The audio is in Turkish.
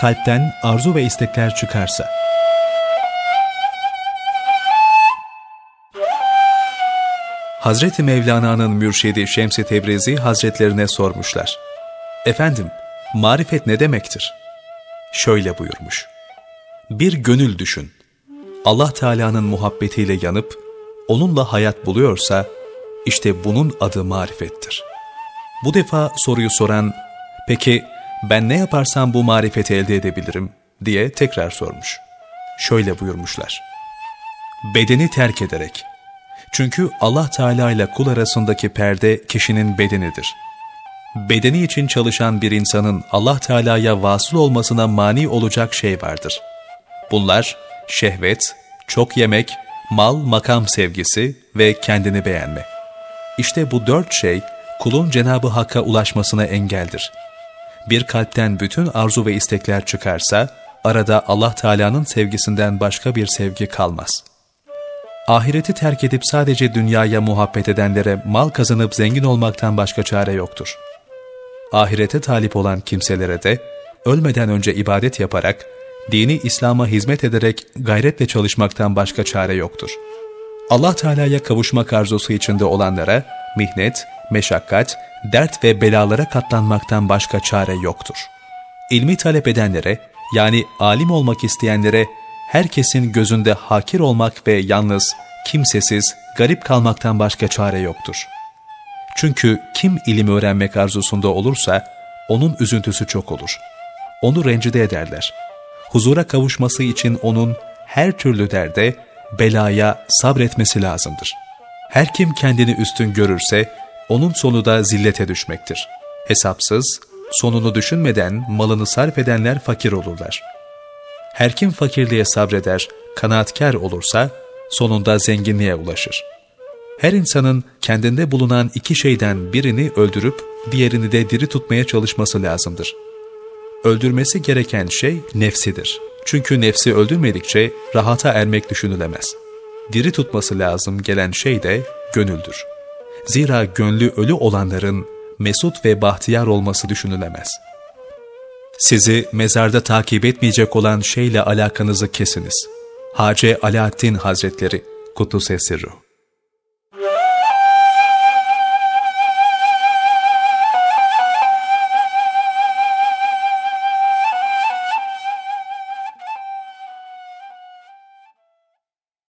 kalpten arzu ve istekler çıkarsa. Hazreti Mevlana'nın mürşidi Şems-i Tebrizi Hazretlerine sormuşlar. Efendim, marifet ne demektir? Şöyle buyurmuş. Bir gönül düşün. Allah Teala'nın muhabbetiyle yanıp, onunla hayat buluyorsa, işte bunun adı marifettir. Bu defa soruyu soran, peki ben ne yaparsam bu marifeti elde edebilirim diye tekrar sormuş. Şöyle buyurmuşlar. Bedeni terk ederek. Çünkü Allah Teala ile kul arasındaki perde kişinin bedenidir. Bedeni için çalışan bir insanın Allah Teala'ya vasıl olmasına mani olacak şey vardır. Bunlar şehvet, çok yemek, mal, makam sevgisi ve kendini beğenme. İşte bu dört şey kulun Cenabı Hakk'a ulaşmasına engeldir. Bir kalpten bütün arzu ve istekler çıkarsa, arada Allah Teala'nın sevgisinden başka bir sevgi kalmaz. Ahireti terk edip sadece dünyaya muhabbet edenlere mal kazanıp zengin olmaktan başka çare yoktur. Ahirete talip olan kimselere de, ölmeden önce ibadet yaparak, dini İslam'a hizmet ederek gayretle çalışmaktan başka çare yoktur. Allah Teala'ya kavuşmak arzusu içinde olanlara, mihnet, meşakkat, dert ve belalara katlanmaktan başka çare yoktur. İlmi talep edenlere, yani alim olmak isteyenlere, herkesin gözünde hakir olmak ve yalnız, kimsesiz, garip kalmaktan başka çare yoktur. Çünkü kim ilim öğrenmek arzusunda olursa, onun üzüntüsü çok olur. Onu rencide ederler. Huzura kavuşması için onun her türlü derde, belaya sabretmesi lazımdır. Her kim kendini üstün görürse, onun sonu da zillete düşmektir. Hesapsız, sonunu düşünmeden malını sarf edenler fakir olurlar. Her kim fakirliğe sabreder, kanaatkar olursa, sonunda zenginliğe ulaşır. Her insanın kendinde bulunan iki şeyden birini öldürüp, diğerini de diri tutmaya çalışması lazımdır. Öldürmesi gereken şey nefsidir. Çünkü nefsi öldürmedikçe rahata ermek düşünülemez. Diri tutması lazım gelen şey de gönüldür. Zira gönlü ölü olanların mesut ve bahtiyar olması düşünülemez. Sizi mezarda takip etmeyecek olan şeyle alakanızı kesiniz. Hace Alaaddin Hazretleri Kuddus Esirruh